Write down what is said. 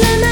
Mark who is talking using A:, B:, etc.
A: La